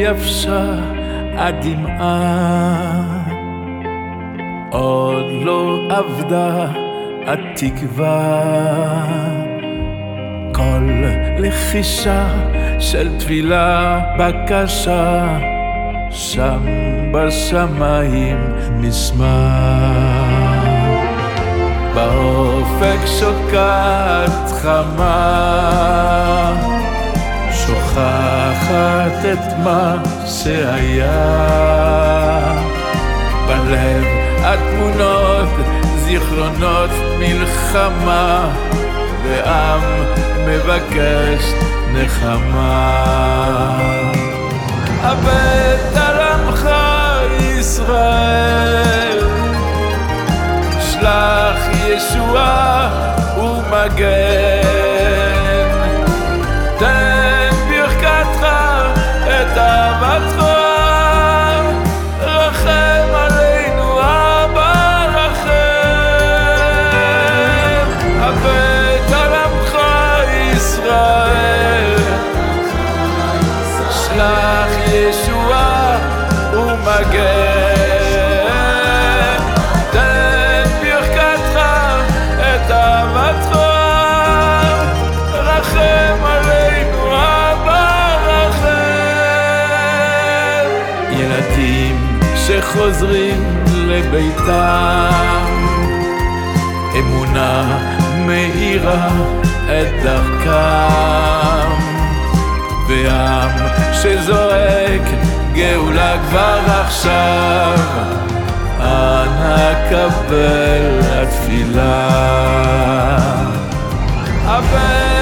יבשה הדמעה, עוד לא אבדה התקווה. כל לחישה של תפילה, בקשה, שם בשמיים נשמע. באופק שוקעת חמה, את מה שהיה. בלב התמונות, זיכרונות מלחמה, ועם מבקש נחמה. הבט על עמך ישראל, שלח ישועה ומגן. ילדים שחוזרים לביתם, אמונה מאירה את דרכם, ועם שזועק גאולה כבר עכשיו, אנא קבל התפילה. הבט